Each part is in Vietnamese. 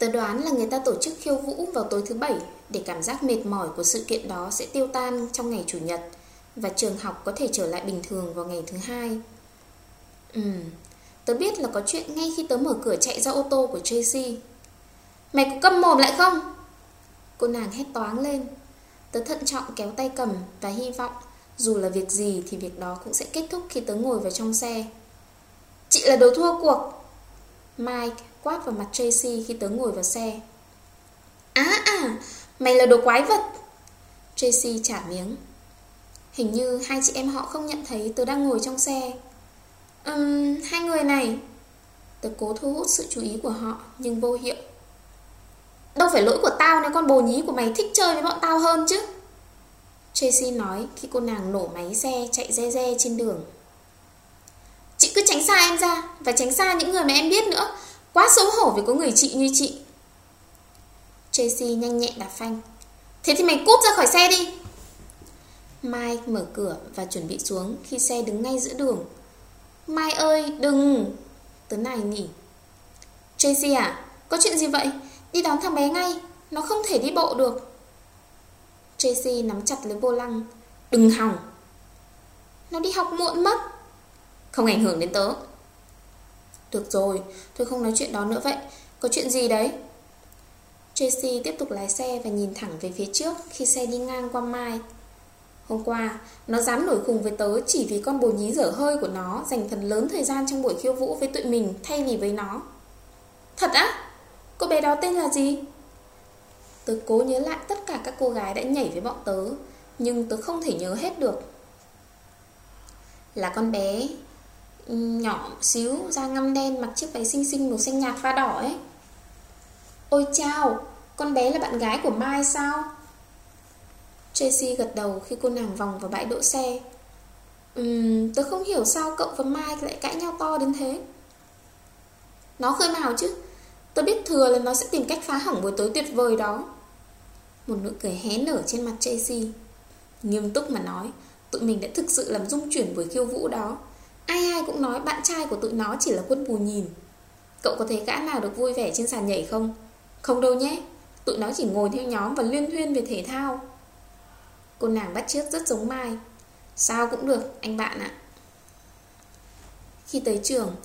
Tớ đoán là người ta tổ chức khiêu vũ vào tối thứ bảy để cảm giác mệt mỏi của sự kiện đó sẽ tiêu tan trong ngày chủ nhật và trường học có thể trở lại bình thường vào ngày thứ hai. Ừm, tớ biết là có chuyện ngay khi tớ mở cửa chạy ra ô tô của Tracy. Mày có câm mồm lại không? Cô nàng hét toáng lên. Tớ thận trọng kéo tay cầm và hy vọng dù là việc gì thì việc đó cũng sẽ kết thúc khi tớ ngồi vào trong xe. Chị là đồ thua cuộc. Mike quát vào mặt Tracy khi tớ ngồi vào xe. Á à, mày là đồ quái vật. Tracy trả miếng. Hình như hai chị em họ không nhận thấy tớ đang ngồi trong xe. Ừm, um, hai người này. Tớ cố thu hút sự chú ý của họ nhưng vô hiệu. Đâu phải lỗi của tao nếu con bồ nhí của mày thích chơi với bọn tao hơn chứ. Tracy nói khi cô nàng nổ máy xe chạy re re trên đường. Chị cứ tránh xa em ra Và tránh xa những người mà em biết nữa. Quá xấu hổ vì có người chị như chị. Tracy nhanh nhẹn đạp phanh. Thế thì mày cút ra khỏi xe đi. Mike mở cửa và chuẩn bị xuống Khi xe đứng ngay giữa đường. Mai ơi, đừng! Tớ này nhỉ Tracy à có chuyện gì vậy? Đi đón thằng bé ngay. Nó không thể đi bộ được. Tracy nắm chặt lấy vô lăng. Đừng hỏng. Nó đi học muộn mất không ảnh hưởng đến tớ. Được rồi, Tôi không nói chuyện đó nữa vậy. Có chuyện gì đấy? Tracy tiếp tục lái xe và nhìn thẳng về phía trước Khi xe đi ngang qua Mai. Hôm qua, Nó dám nổi khùng với tớ Chỉ vì con bồ nhí dở hơi của nó Dành phần lớn thời gian trong buổi khiêu vũ với tụi mình Thay vì với nó. Thật á? Cô bé đó tên là gì? Tớ cố nhớ lại tất cả các cô gái đã nhảy với bọn tớ, Nhưng tớ không thể nhớ hết được. Là con bé nhỏ xíu da ngăm đen mặc chiếc váy xinh xinh màu xanh nhạt pha đỏ ấy. Ôi chao con bé là bạn gái của mai sao? Tracy gật đầu khi cô nàng vòng vào bãi đỗ xe. Ừm, tớ không hiểu sao cậu và Mai lại cãi nhau to đến thế. Nó khơi mào chứ Tớ biết thừa là nó sẽ tìm cách phá hỏng buổi tối tuyệt vời đó. Một nụ cười hé nở trên mặt Tracy. Nghiêm túc mà nói Tụi mình đã thực sự làm rung chuyển buổi khiêu vũ đó. Ai ai cũng nói bạn trai của tụi nó chỉ là quân bù nhìn. Cậu có thấy gã nào được vui vẻ trên sàn nhảy không? Không đâu nhé, Tụi nó chỉ ngồi theo nhóm và liên thuyên về thể thao. Cô nàng bắt chước rất giống Mai. Sao cũng được, anh bạn ạ. Khi tới trường,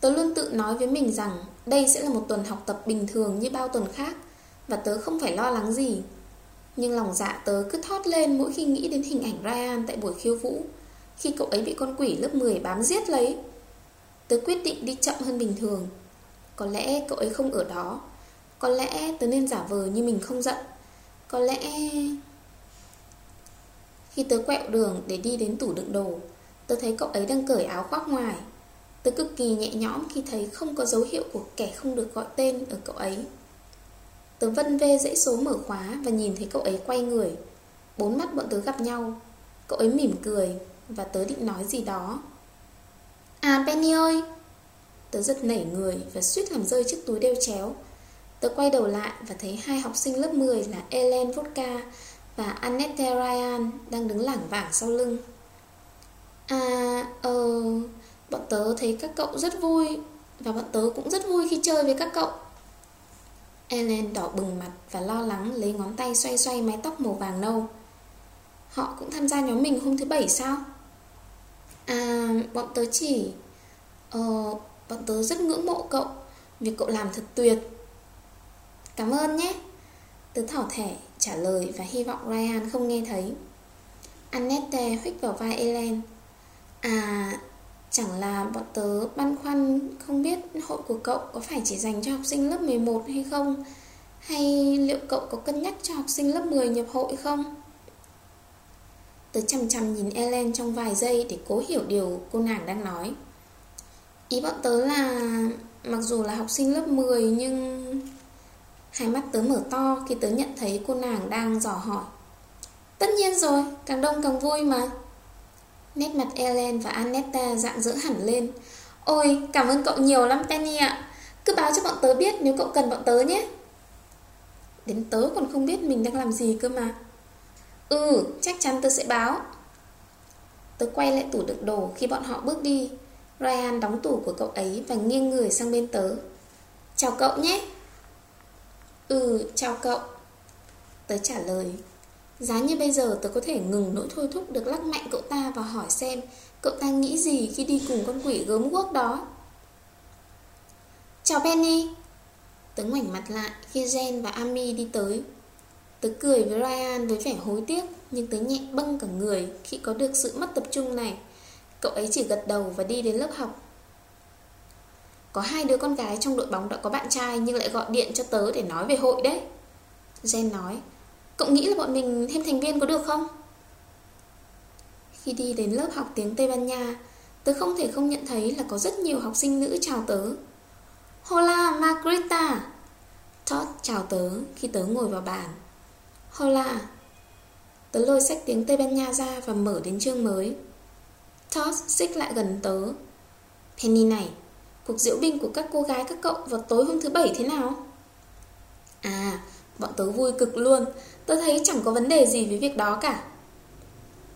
Tớ luôn tự nói với mình rằng Đây sẽ là một tuần học tập bình thường như bao tuần khác Và tớ không phải lo lắng gì. Nhưng lòng dạ tớ cứ thót lên mỗi khi nghĩ đến hình ảnh Ryan tại buổi khiêu vũ khi cậu ấy bị con quỷ lớp 10 bám giết lấy. Tớ quyết định đi chậm hơn bình thường. Có lẽ cậu ấy không ở đó. Có lẽ tớ nên giả vờ như mình không giận. Có lẽ... Khi tớ quẹo đường để đi đến tủ đựng đồ, tớ thấy cậu ấy đang cởi áo khoác ngoài. Tớ cực kỳ nhẹ nhõm khi thấy không có dấu hiệu của kẻ không được gọi tên ở cậu ấy. Tớ vân vê dãy số mở khóa và nhìn thấy cậu ấy quay người. Bốn mắt bọn tớ gặp nhau. Cậu ấy mỉm cười và tớ định nói gì đó. À Penny ơi. Tớ giật nảy người và suýt làm rơi chiếc túi đeo chéo. Tớ quay đầu lại và thấy hai học sinh lớp 10 là Ellen Vodka và Annette Ryan đang đứng lảng vảng sau lưng. À, ờ, bọn tớ thấy các cậu rất vui Và bọn tớ cũng rất vui khi chơi với các cậu. Ellen đỏ bừng mặt và lo lắng lấy ngón tay xoay xoay mái tóc màu vàng nâu. Họ cũng tham gia nhóm mình hôm thứ bảy sao? À, bọn tớ chỉ... Ờ, bọn tớ rất ngưỡng mộ cậu Việc cậu làm thật tuyệt Cảm ơn nhé Tớ thỏ thẻ trả lời và hy vọng Ryan không nghe thấy Annette huých vào vai Ellen À, chẳng là bọn tớ băn khoăn không biết hội của cậu có phải chỉ dành cho học sinh lớp 11 hay không? Hay liệu cậu có cân nhắc cho học sinh lớp 10 nhập hội không? Tớ chăm chăm nhìn Ellen trong vài giây để cố hiểu điều cô nàng đang nói. Ý bọn tớ là Mặc dù là học sinh lớp 10 nhưng Hai mắt tớ mở to khi tớ nhận thấy cô nàng đang dò hỏi. Tất nhiên rồi, càng đông càng vui mà. Nét mặt Ellen và Annetta dạng dỡ hẳn lên. Ôi, cảm ơn cậu nhiều lắm Penny ạ. Cứ báo cho bọn tớ biết nếu cậu cần bọn tớ nhé. Đến tớ còn không biết mình đang làm gì cơ mà. Ừ, chắc chắn tớ sẽ báo. Tớ quay lại tủ đựng đồ khi bọn họ bước đi. Ryan đóng tủ của cậu ấy và nghiêng người sang bên tớ. Chào cậu nhé. Ừ, chào cậu. Tớ trả lời. Giá như bây giờ tớ có thể ngừng nỗi thôi thúc được lắc mạnh cậu ta và hỏi xem Cậu ta nghĩ gì khi đi cùng con quỷ gớm guốc đó. Chào Benny Tớ ngoảnh mặt lại khi Jen và Amy đi tới. Tớ cười với Ryan với vẻ hối tiếc, Nhưng tớ nhẹ bâng cả người khi có được sự mất tập trung này. Cậu ấy chỉ gật đầu và đi đến lớp học. Có hai đứa con gái trong đội bóng đã có bạn trai Nhưng lại gọi điện cho tớ để nói về hội đấy. Jen nói, Cậu nghĩ là bọn mình thêm thành viên có được không? Khi đi đến lớp học tiếng Tây Ban Nha, Tớ không thể không nhận thấy là có rất nhiều học sinh nữ chào tớ. Hola Margarita Todd chào tớ khi tớ ngồi vào bàn. Hola Tớ lôi sách tiếng Tây Ban Nha ra và mở đến chương mới. Toss xích lại gần tớ. Penny này Cuộc diễu binh của các cô gái các cậu vào tối hôm thứ bảy thế nào? À, bọn tớ vui cực luôn. Tớ thấy chẳng có vấn đề gì với việc đó cả.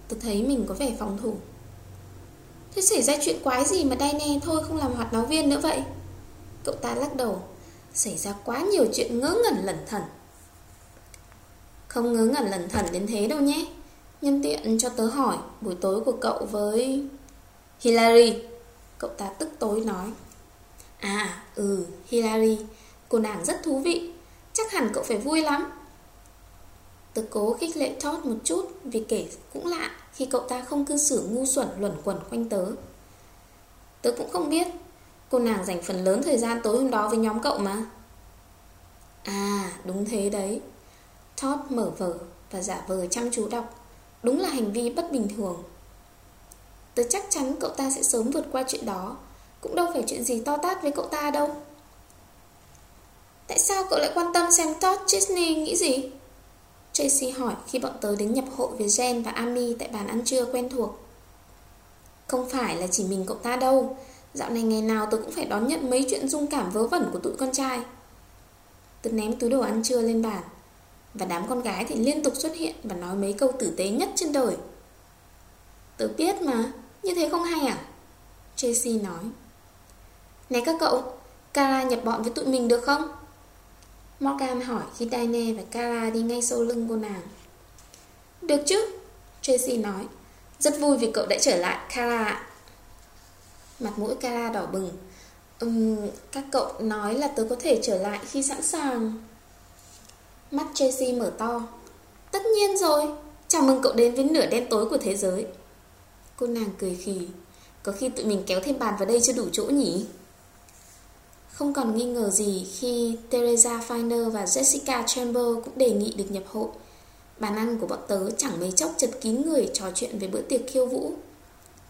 Tớ thấy mình có vẻ phòng thủ. Thế xảy ra chuyện quái gì mà Diane thôi không làm hoạt náo viên nữa vậy? Cậu ta lắc đầu. Xảy ra quá nhiều chuyện ngớ ngẩn lẩn thẩn. Không ngớ ngẩn lẩn thẩn đến thế đâu nhé. Nhân tiện cho tớ hỏi, Buổi tối của cậu với Hillary Cậu ta tức tối nói. À ừ Hillary Cô nàng rất thú vị. Chắc hẳn cậu phải vui lắm. Tớ cố khích lệ Todd một chút, Vì kể cũng lạ Khi cậu ta không cư xử ngu xuẩn luẩn quẩn quanh tớ. Tớ cũng không biết. Cô nàng dành phần lớn thời gian tối hôm đó với nhóm cậu mà. À đúng thế đấy. Todd mở vở Và giả vờ chăm chú đọc Đúng là hành vi bất bình thường Tớ chắc chắn cậu ta sẽ sớm vượt qua chuyện đó Cũng đâu phải chuyện gì to tát với cậu ta đâu Tại sao cậu lại quan tâm xem Todd Chesney nghĩ gì? Tracy hỏi khi bọn tớ đến nhập hội với Jen và Amy tại bàn ăn trưa quen thuộc. Không phải là chỉ mình cậu ta đâu, dạo này ngày nào tớ cũng phải đón nhận mấy chuyện dung cảm vớ vẩn của tụi con trai. Tớ ném túi đồ ăn trưa lên bàn, và đám con gái thì liên tục xuất hiện và nói mấy câu tử tế nhất trên đời. Tớ biết mà, như thế không hay à? Tracy nói. Này các cậu, Cara nhập bọn với tụi mình được không? Morgan hỏi khi Daine và Kara đi ngay sau lưng cô nàng Được chứ Tracy nói Rất vui vì cậu đã trở lại Kara Mặt mũi Kara đỏ bừng um, Các cậu nói là tớ có thể trở lại khi sẵn sàng Mắt Tracy mở to. Tất nhiên rồi, Chào mừng cậu đến với nửa đen tối của thế giới. Cô nàng cười khì. Có khi tụi mình kéo thêm bàn vào đây chưa đủ chỗ nhỉ? Không còn nghi ngờ gì khi Teresa Finer và Jessica Chamber cũng đề nghị được nhập hội. Bàn ăn của bọn tớ chẳng mấy chốc chật kín người trò chuyện về bữa tiệc khiêu vũ.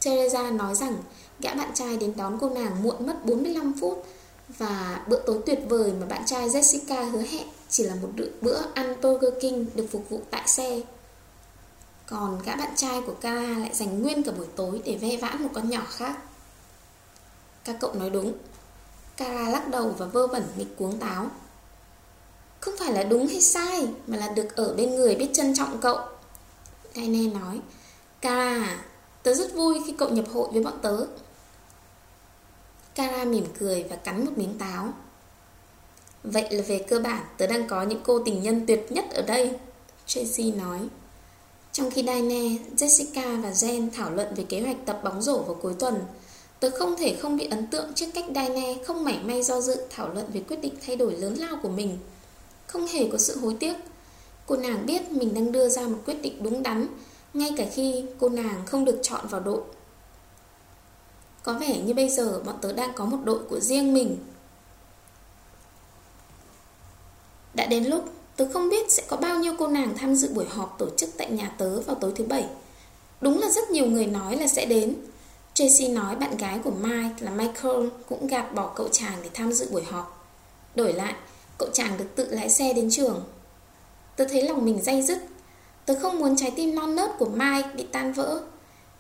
Teresa nói rằng gã bạn trai đến đón cô nàng muộn mất 45 phút và bữa tối tuyệt vời mà bạn trai Jessica hứa hẹn chỉ là một bữa ăn Burger King được phục vụ tại xe. Còn gã bạn trai của Kara lại dành nguyên cả buổi tối để ve vãn một con nhỏ khác. Các cậu nói đúng, Kala lắc đầu và vơ vẩn nghịch cuống táo. Không phải là đúng hay sai Mà là được ở bên người biết trân trọng cậu. Daine nói Kala Tớ rất vui khi cậu nhập hội với bọn tớ. Kara mỉm cười và cắn một miếng táo. Vậy là về cơ bản Tớ đang có những cô tình nhân tuyệt nhất ở đây Tracy nói Trong khi diane, Jessica và Jen thảo luận về kế hoạch tập bóng rổ vào cuối tuần Tớ không thể không bị ấn tượng trước cách diane không mảy may do dự thảo luận về quyết định thay đổi lớn lao của mình. Không hề có sự hối tiếc. Cô nàng biết mình đang đưa ra một quyết định đúng đắn, ngay cả khi cô nàng không được chọn vào đội. Có vẻ như bây giờ bọn tớ đang có một đội của riêng mình. Đã đến lúc tớ không biết sẽ có bao nhiêu cô nàng tham dự buổi họp tổ chức tại nhà tớ vào tối thứ bảy. Đúng là rất nhiều người nói là sẽ đến, Tracy nói bạn gái của Mike là Michael cũng gạt bỏ cậu chàng để tham dự buổi họp. Đổi lại, cậu chàng được tự lái xe đến trường. Tớ thấy lòng mình day dứt. Tớ không muốn trái tim non nớt của Mike bị tan vỡ.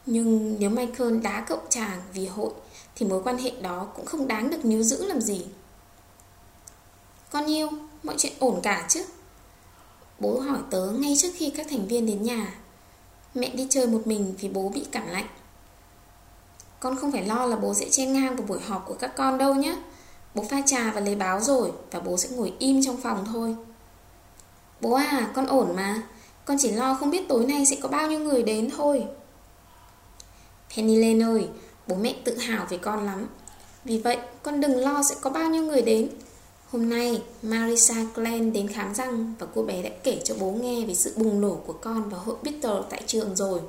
Nhưng nếu Michael đá cậu chàng vì hội thì mối quan hệ đó cũng không đáng được níu giữ làm gì. Con yêu, mọi chuyện ổn cả chứ? Bố hỏi tớ ngay trước khi các thành viên đến nhà. Mẹ đi chơi một mình vì bố bị cảm lạnh. Con không phải lo là bố sẽ chen ngang vào buổi họp của các con đâu nhé Bố pha trà và lấy báo rồi Và bố sẽ ngồi im trong phòng thôi Bố à, con ổn mà Con chỉ lo không biết tối nay sẽ có bao nhiêu người đến thôi Penny lên ơi Bố mẹ tự hào về con lắm Vì vậy con đừng lo sẽ có bao nhiêu người đến Hôm nay, Marisa Glenn đến khám răng Và cô bé đã kể cho bố nghe Về sự bùng nổ của con và hội Beatle tại trường rồi.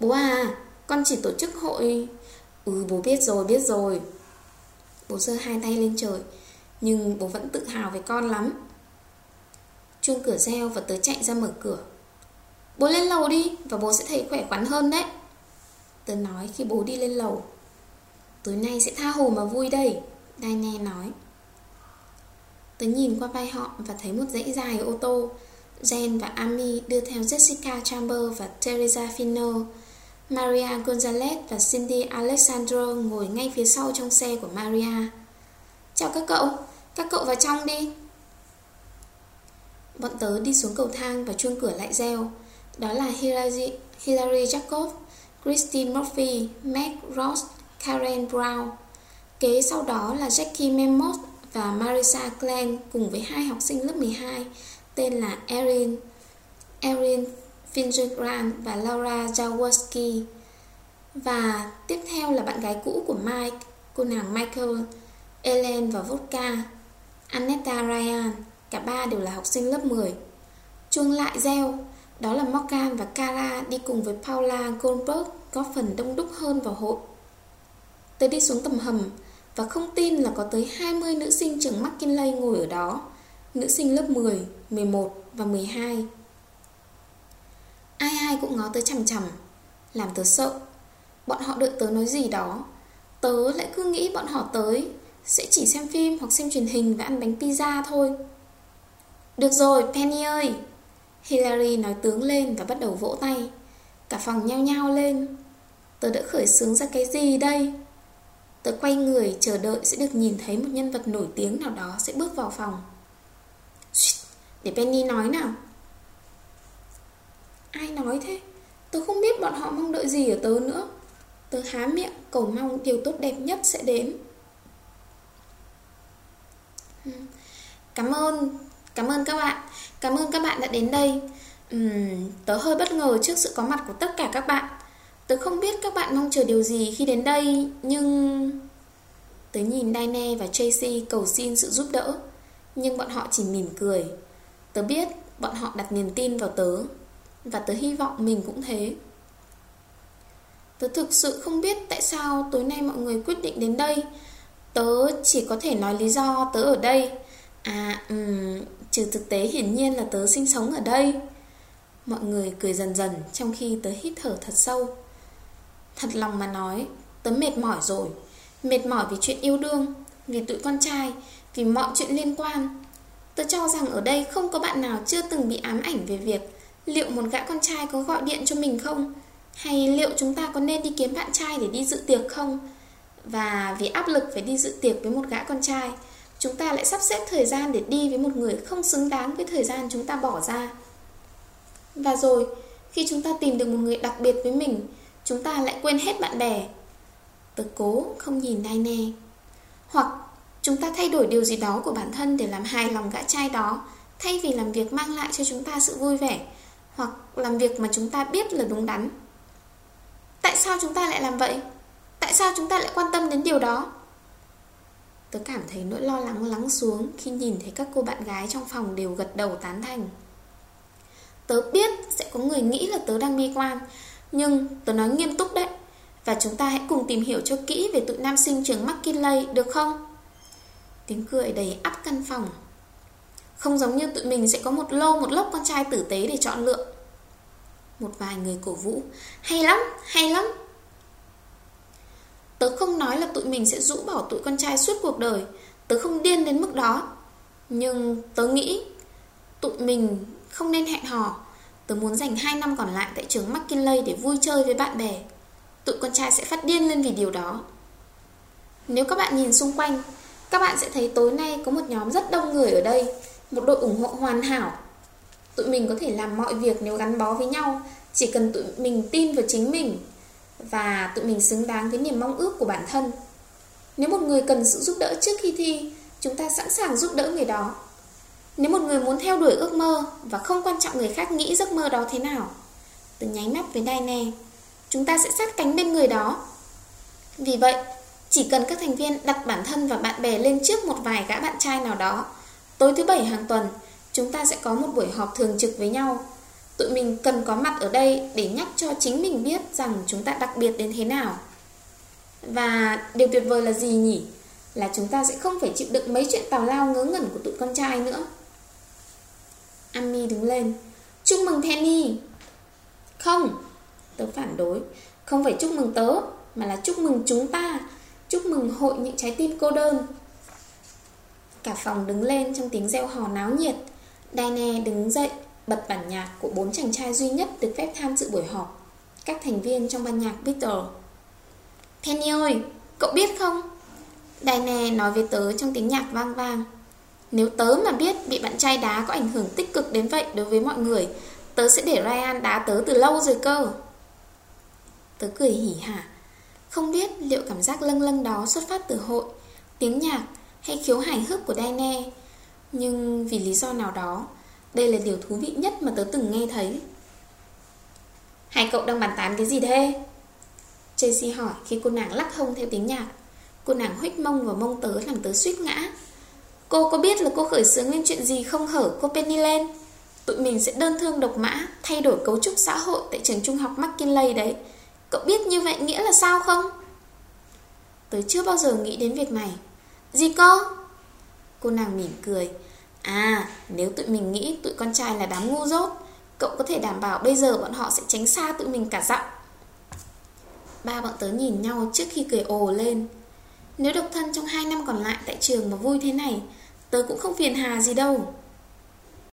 Bố à Con chỉ tổ chức hội. Ừ bố biết rồi biết rồi. Bố giơ hai tay lên trời, Nhưng bố vẫn tự hào về con lắm. Chuông cửa reo và tớ chạy ra mở cửa. Bố lên lầu đi, Và bố sẽ thấy khỏe khoắn hơn đấy. Tớ nói khi bố đi lên lầu. Tối nay sẽ tha hồ mà vui đây Diane nói. Tớ nhìn qua vai họ và thấy một dãy dài ô tô. Jen và Amy đưa theo Jessica Chamber và Teresa Fino Maria Gonzalez và Cindy Alexandro ngồi ngay phía sau trong xe của Maria. Chào các cậu, các cậu vào trong đi. Bọn tớ đi xuống cầu thang và chuông cửa lại reo. Đó là Hilary, Hillary Jacob, Christine Murphy, Meg Ross, Karen Brown. Kế sau đó là Jackie Memos và Marisa Glenn cùng với hai học sinh lớp 12 tên là Erin, Erin Fingergrant và Laura Jaworski. Và tiếp theo là bạn gái cũ của Mike, cô nàng Michael, Ellen và Vodka, Annetta Ryan, cả ba đều là học sinh lớp 10. Chuông lại reo, đó là Morgan và Cara đi cùng với Paula Goldberg có phần đông đúc hơn vào hội. Tới đi xuống tầm hầm và không tin là có tới 20 nữ sinh trường McKinley ngồi ở đó. Nữ sinh lớp 10, 11 và 12. Ai ai cũng ngó tới chằm chằm Làm tớ sợ. Bọn họ đợi tớ nói gì đó. Tớ lại cứ nghĩ bọn họ tới Sẽ chỉ xem phim hoặc xem truyền hình Và ăn bánh pizza thôi. Được rồi Penny ơi! Hillary nói tướng lên và bắt đầu vỗ tay. Cả phòng nhao nhao lên. Tớ đã khởi xướng ra cái gì đây? Tớ quay người chờ đợi sẽ được nhìn thấy một nhân vật nổi tiếng nào đó sẽ bước vào phòng. Để Penny nói nào. Ai nói thế? Tớ không biết bọn họ mong đợi gì ở tớ nữa. Tớ há miệng cầu mong điều tốt đẹp nhất sẽ đến. Hmm, cảm ơn Cảm ơn các bạn Cảm ơn các bạn đã đến đây. Uhm, Tớ hơi bất ngờ trước sự có mặt của tất cả các bạn. Tớ không biết các bạn mong chờ điều gì khi đến đây Nhưng... Tớ nhìn Daine và Tracy cầu xin sự giúp đỡ Nhưng bọn họ chỉ mỉm cười. Tớ biết bọn họ đặt niềm tin vào tớ và tớ hy vọng mình cũng thế. Tớ thực sự không biết tại sao tối nay mọi người quyết định đến đây. Tớ chỉ có thể nói lý do tớ ở đây. À, um, trừ thực tế hiển nhiên là tớ sinh sống ở đây. Mọi người cười dần dần trong khi tớ hít thở thật sâu. Thật lòng mà nói, tớ mệt mỏi rồi Mệt mỏi vì chuyện yêu đương, vì tụi con trai, vì mọi chuyện liên quan Tớ cho rằng ở đây không có bạn nào chưa từng bị ám ảnh về việc Liệu một gã con trai có gọi điện cho mình không? Hay liệu chúng ta có nên đi kiếm bạn trai để đi dự tiệc không? Và vì áp lực phải đi dự tiệc với một gã con trai Chúng ta lại sắp xếp thời gian để đi với một người không xứng đáng với thời gian chúng ta bỏ ra Và rồi, khi chúng ta tìm được một người đặc biệt với mình Chúng ta lại quên hết bạn bè. Tớ cố không nhìn nai nè Hoặc chúng ta thay đổi điều gì đó của bản thân để làm hài lòng gã trai đó, Thay vì làm việc mang lại cho chúng ta sự vui vẻ, hoặc làm việc mà chúng ta biết là đúng đắn. Tại sao chúng ta lại làm vậy? Tại sao chúng ta lại quan tâm đến điều đó? Tớ cảm thấy nỗi lo lắng lắng xuống khi nhìn thấy các cô bạn gái trong phòng đều gật đầu tán thành. Tớ biết sẽ có người nghĩ là tớ đang bi quan nhưng tớ nói nghiêm túc đấy. Và chúng ta hãy cùng tìm hiểu cho kỹ về tụi nam sinh trường McKinley được không? Tiếng cười đầy ắp căn phòng. Không giống như tụi mình sẽ có một lô một lốc con trai tử tế để chọn lựa. Một vài người cổ vũ. Hay lắm, hay lắm. Tớ không nói là tụi mình sẽ rũ bỏ tụi con trai suốt cuộc đời. Tớ không điên đến mức đó. Nhưng tớ nghĩ Tụi mình không nên hẹn hò. Tớ muốn dành 2 năm còn lại tại trường McKinley để vui chơi với bạn bè. Tụi con trai sẽ phát điên lên vì điều đó. Nếu các bạn nhìn xung quanh, Các bạn sẽ thấy tối nay có một nhóm rất đông người ở đây, một đội ủng hộ hoàn hảo. Tụi mình có thể làm mọi việc nếu gắn bó với nhau, Chỉ cần tụi mình tin vào chính mình Và tụi mình xứng đáng với niềm mong ước của bản thân. Nếu một người cần sự giúp đỡ trước khi thi, Chúng ta sẵn sàng giúp đỡ người đó. Nếu một người muốn theo đuổi ước mơ Và không quan trọng người khác nghĩ giấc mơ đó thế nào Tớ nháy mắt với Daine Chúng ta sẽ sát cánh bên người đó. Vì vậy, Chỉ cần các thành viên đặt bản thân và bạn bè lên trước một vài gã bạn trai nào đó, Tối thứ bảy hàng tuần, Chúng ta sẽ có một buổi họp thường trực với nhau. Tụi mình cần có mặt ở đây Để nhắc cho chính mình biết rằng chúng ta đặc biệt đến thế nào. Và điều tuyệt vời là gì nhỉ? Là chúng ta sẽ không phải chịu đựng mấy chuyện tào lao ngớ ngẩn của tụi con trai nữa. Ami đứng lên. Chúc mừng Penny. Không, Tớ phản đối. Không phải chúc mừng tớ, Mà là chúc mừng chúng ta. Chúc mừng hội những trái tim cô đơn. Cả phòng đứng lên trong tiếng reo hò náo nhiệt. Daine đứng dậy, Bật bản nhạc của bốn chàng trai duy nhất Được phép tham dự buổi họp. Các thành viên trong ban nhạc Beatles Penny ơi, Cậu biết không? Daine nói với tớ trong tiếng nhạc vang vang. Nếu tớ mà biết bị bạn trai đá có ảnh hưởng tích cực đến vậy đối với mọi người, Tớ sẽ để Ryan đá tớ từ lâu rồi cơ. Tớ cười hỉ hả. Không biết liệu cảm giác lâng lâng đó xuất phát từ hội, Tiếng nhạc hay khiếu hài hước của Daine Nhưng vì lý do nào đó, Đây là điều thú vị nhất mà tớ từng nghe thấy. Hai cậu đang bàn tán cái gì thế? Tracy hỏi khi cô nàng lắc hông theo tiếng nhạc. Cô nàng huých mông vào mông tớ làm tớ suýt ngã. Cô có biết là cô khởi xướng lên chuyện gì không hở cô Pennyland Tụi mình sẽ đơn thương độc mã, Thay đổi cấu trúc xã hội Tại trường trung học McKinley đấy. Cậu biết như vậy nghĩa là sao không? Tớ chưa bao giờ nghĩ đến việc này. Gì cơ? Cô nàng mỉm cười. À nếu tụi mình nghĩ tụi con trai là đám ngu dốt, Cậu có thể đảm bảo bây giờ bọn họ sẽ tránh xa tụi mình cả dặm Ba bọn tớ nhìn nhau trước khi cười ồ lên. Nếu độc thân trong 2 năm còn lại tại trường mà vui thế này Tớ cũng không phiền hà gì đâu.